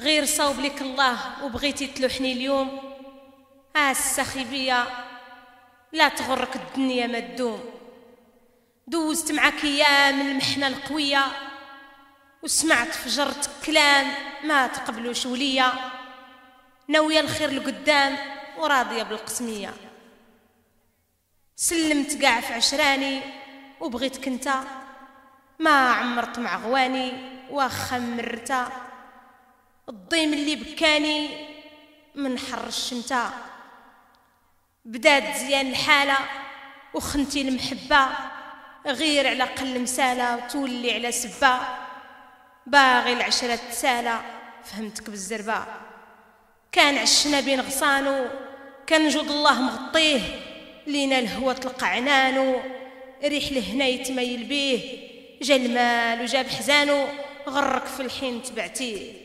غير صوب لك الله وبغيتي تلوحني اليوم. ها السخي بيا لا تغرك الدنيا ما تدوم. دوزت معاك أيام المحنة القوية وسمعت فجرت كلام ما تقبلوش وليا. ناوية الخير لقدام وراضية بالقسمية. سلمت قاع في عشراني وبغيتك انت ما عمرت مع غواني واخا مرتا. الضيم اللي بكاني من حر الشمتا بدات زيان الحالة وخنتي المحبة غير على قل مسالة وتولي على سبة. باغي العشرة تسالة فهمتك بالزربة. كان عشنا بين غصانو كان جود الله مغطيه. لينا الهوى طلق عنانو ريح لهنا يتميل بيه جا المال وجاب حزانو غرك في الحين تبعتيه.